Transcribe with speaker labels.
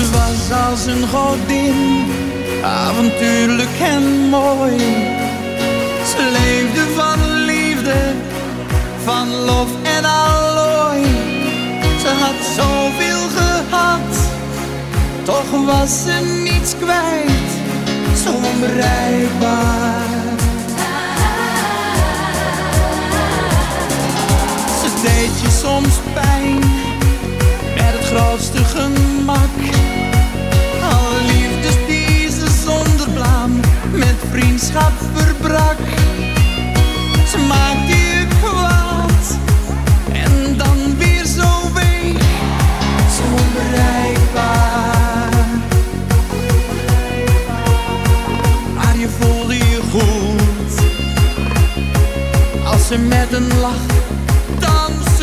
Speaker 1: Ze was als een godin, avontuurlijk en mooi. Ze leefde van liefde, van lof en allooi. Ze had zoveel gehad, toch was ze niets kwijt. Zo onbereikbaar. Ze deed je soms pijn vriendschap verbrak. Ze maakt je kwaad en dan weer zo week, zo onbereikbaar. Maar je voelde je goed als ze met een lach danst.